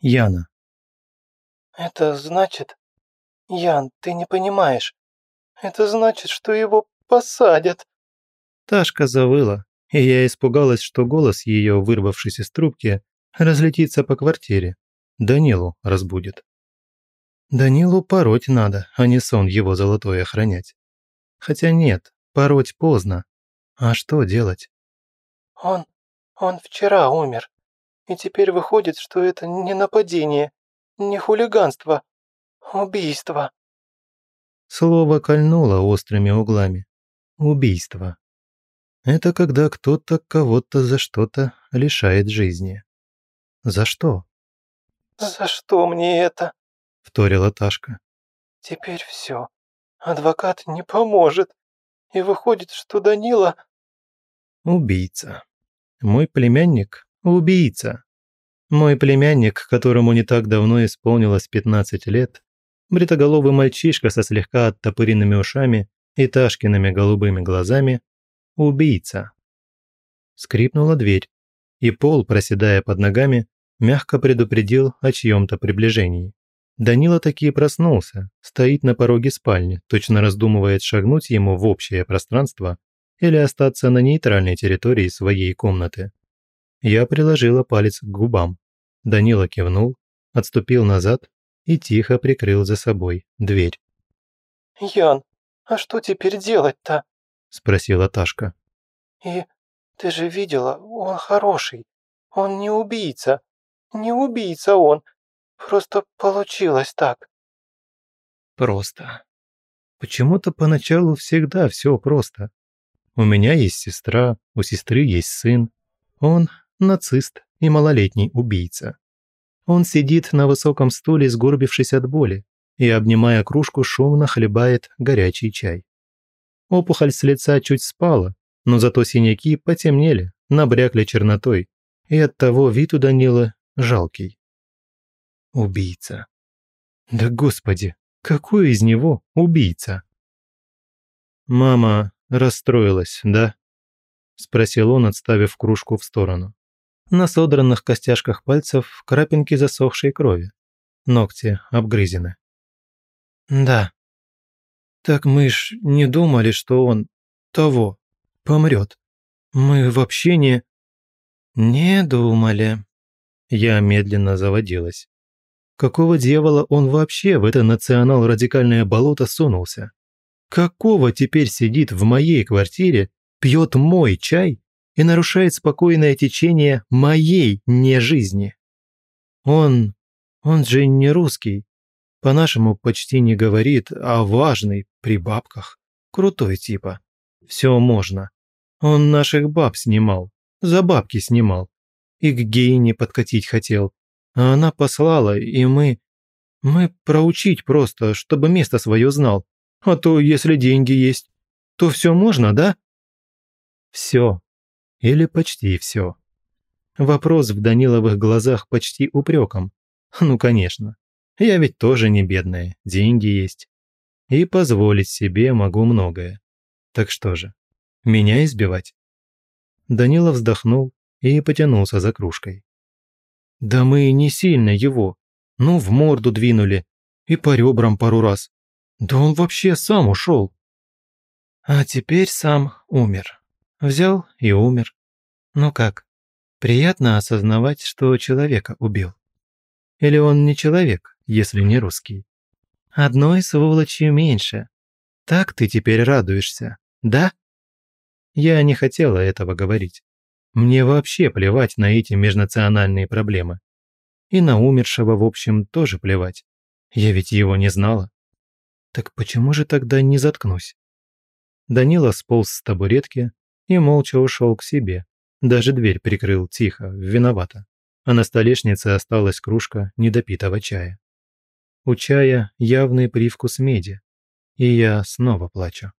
Яна. «Это значит... Ян, ты не понимаешь. Это значит, что его посадят». Ташка завыла, и я испугалась, что голос ее, вырвавшись из трубки, разлетится по квартире. Данилу разбудит. Данилу пороть надо, а не сон его золотой охранять. Хотя нет, пороть поздно. А что делать? «Он... он вчера умер», и теперь выходит, что это не нападение, не хулиганство, а убийство. Слово кольнуло острыми углами. Убийство. Это когда кто-то кого-то за что-то лишает жизни. За что? «За что мне это?» — вторила Ташка. «Теперь все. Адвокат не поможет. И выходит, что Данила...» «Убийца. Мой племянник Убийца. Мой племянник, которому не так давно исполнилось 15 лет, бритоголовый мальчишка со слегка оттопыренными ушами и ташкиными голубыми глазами, убийца. Скрипнула дверь, и пол, проседая под ногами, мягко предупредил о чьем-то приближении. Данила таки проснулся, стоит на пороге спальни, точно раздумывает шагнуть ему в общее пространство или остаться на нейтральной территории своей комнаты. Я приложила палец к губам. Данила кивнул, отступил назад и тихо прикрыл за собой дверь. «Ян, а что теперь делать-то?» – спросила Ташка. «И ты же видела, он хороший. Он не убийца. Не убийца он. Просто получилось так». «Просто. Почему-то поначалу всегда все просто. У меня есть сестра, у сестры есть сын. Он нацист и малолетний убийца. Он сидит на высоком стуле, сгорбившись от боли, и, обнимая кружку, шумно хлебает горячий чай. Опухоль с лица чуть спала, но зато синяки потемнели, набрякли чернотой, и оттого вид у Данила жалкий. Убийца. Да господи, какой из него убийца? Мама расстроилась, да? Спросил он, отставив кружку в сторону. На содранных костяшках пальцев крапинки засохшей крови. Ногти обгрызены. «Да. Так мы ж не думали, что он того помрет. Мы вообще не...» «Не думали». Я медленно заводилась. Какого дьявола он вообще в это национал-радикальное болото сунулся? Какого теперь сидит в моей квартире, пьет мой чай и нарушает спокойное течение моей не жизни. Он... он же не русский. По-нашему почти не говорит, а важный, при бабках. Крутой типа. Все можно. Он наших баб снимал, за бабки снимал. И к гейне подкатить хотел. А она послала, и мы... Мы проучить просто, чтобы место свое знал. А то, если деньги есть, то все можно, да? Все. Или почти все. Вопрос в Даниловых глазах почти упреком. Ну, конечно. Я ведь тоже не бедная, деньги есть. И позволить себе могу многое. Так что же, меня избивать? Данила вздохнул и потянулся за кружкой. «Да мы не сильно его. Ну, в морду двинули. И по ребрам пару раз. Да он вообще сам ушел. А теперь сам умер. Взял и умер. Ну как, приятно осознавать, что человека убил. Или он не человек, если не русский. Одной сволочи меньше. Так ты теперь радуешься, да? Я не хотела этого говорить. Мне вообще плевать на эти межнациональные проблемы. И на умершего, в общем, тоже плевать. Я ведь его не знала. Так почему же тогда не заткнусь? Данила сполз с табуретки, и молча ушел к себе. Даже дверь прикрыл тихо, виновато. А на столешнице осталась кружка недопитого чая. У чая явный привкус меди. И я снова плачу.